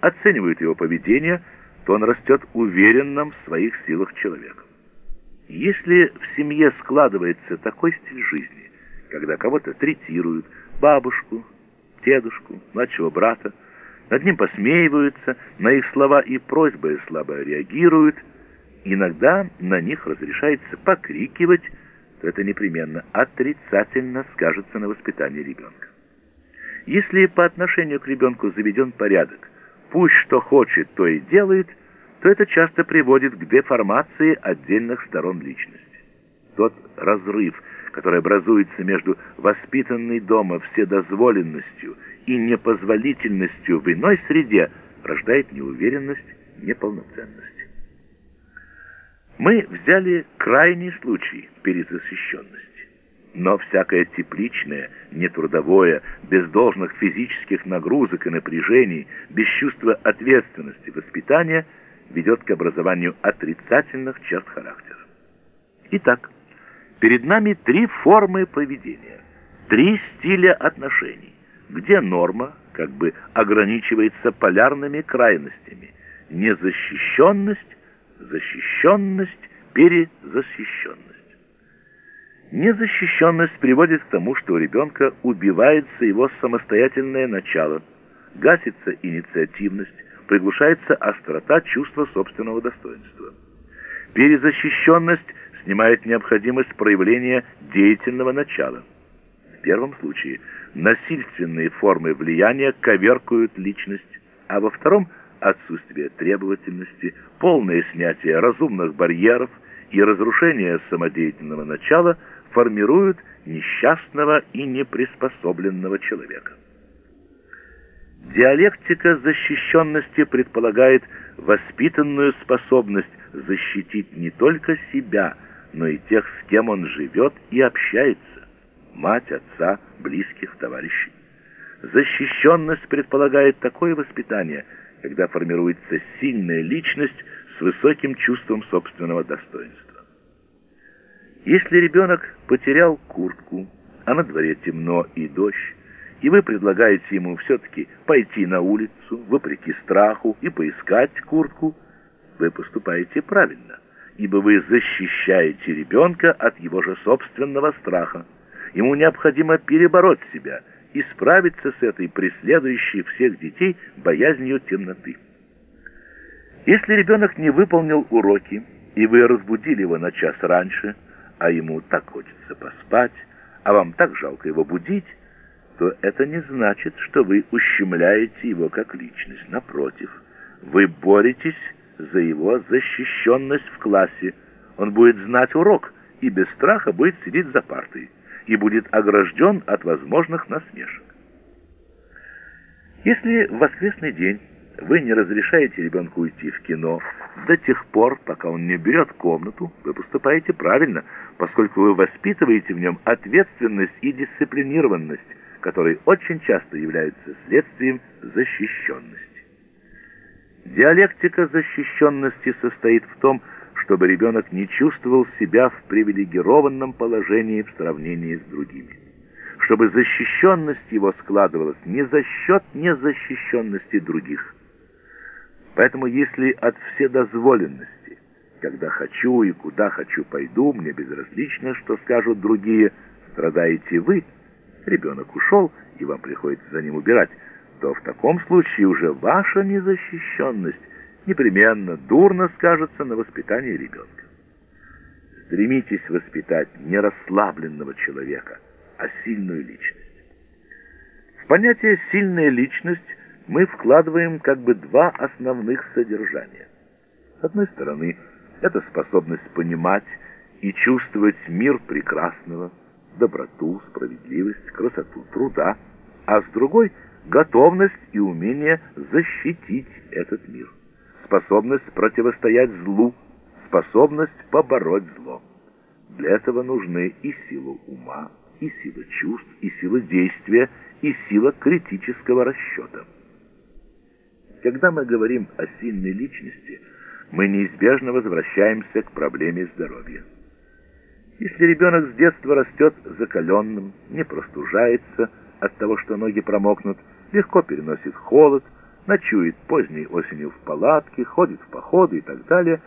оценивают его поведение, то он растет уверенным в своих силах человеком. Если в семье складывается такой стиль жизни, когда кого-то третируют, бабушку, дедушку, младшего брата, над ним посмеиваются, на их слова и просьбы слабо реагируют, иногда на них разрешается покрикивать, то это непременно отрицательно скажется на воспитании ребенка. Если по отношению к ребенку заведен порядок, пусть что хочет, то и делает, то это часто приводит к деформации отдельных сторон личности. Тот разрыв, который образуется между воспитанной дома вседозволенностью и непозволительностью в иной среде, рождает неуверенность, неполноценность. Мы взяли крайний случай перезащищенности. Но всякое тепличное, нетрудовое, без должных физических нагрузок и напряжений, без чувства ответственности воспитания ведет к образованию отрицательных черт характера. Итак, перед нами три формы поведения, три стиля отношений, где норма как бы ограничивается полярными крайностями – незащищенность, защищенность, перезащищенность. Незащищенность приводит к тому, что у ребенка убивается его самостоятельное начало, гасится инициативность, приглушается острота чувства собственного достоинства. Перезащищенность снимает необходимость проявления деятельного начала. В первом случае насильственные формы влияния коверкуют личность, а во втором – отсутствие требовательности, полное снятие разумных барьеров и разрушение самодеятельного начала – формируют несчастного и неприспособленного человека. Диалектика защищенности предполагает воспитанную способность защитить не только себя, но и тех, с кем он живет и общается, мать, отца, близких, товарищей. Защищенность предполагает такое воспитание, когда формируется сильная личность с высоким чувством собственного достоинства. Если ребенок потерял куртку, а на дворе темно и дождь, и вы предлагаете ему все-таки пойти на улицу, вопреки страху, и поискать куртку, вы поступаете правильно, ибо вы защищаете ребенка от его же собственного страха. Ему необходимо перебороть себя и справиться с этой преследующей всех детей боязнью темноты. Если ребенок не выполнил уроки, и вы разбудили его на час раньше, а ему так хочется поспать, а вам так жалко его будить, то это не значит, что вы ущемляете его как личность. Напротив, вы боретесь за его защищенность в классе. Он будет знать урок и без страха будет сидеть за партой и будет огражден от возможных насмешек. Если в воскресный день вы не разрешаете ребенку уйти в кино до тех пор, пока он не берет комнату, вы поступаете правильно, поскольку вы воспитываете в нем ответственность и дисциплинированность, которые очень часто являются следствием защищенности. Диалектика защищенности состоит в том, чтобы ребенок не чувствовал себя в привилегированном положении в сравнении с другими. Чтобы защищенность его складывалась не за счет незащищенности других – Поэтому если от вседозволенности, когда хочу и куда хочу пойду, мне безразлично, что скажут другие, страдаете вы, ребенок ушел, и вам приходится за ним убирать, то в таком случае уже ваша незащищенность непременно дурно скажется на воспитании ребенка. Стремитесь воспитать не расслабленного человека, а сильную личность. В понятие «сильная личность» мы вкладываем как бы два основных содержания. С одной стороны, это способность понимать и чувствовать мир прекрасного, доброту, справедливость, красоту труда, а с другой — готовность и умение защитить этот мир, способность противостоять злу, способность побороть зло. Для этого нужны и сила ума, и сила чувств, и сила действия, и сила критического расчета. Когда мы говорим о сильной личности, мы неизбежно возвращаемся к проблеме здоровья. Если ребенок с детства растет закаленным, не простужается от того, что ноги промокнут, легко переносит холод, ночует поздней осенью в палатке, ходит в походы и так далее,